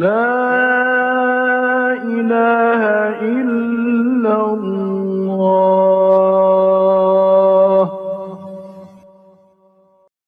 لا إله إلا الله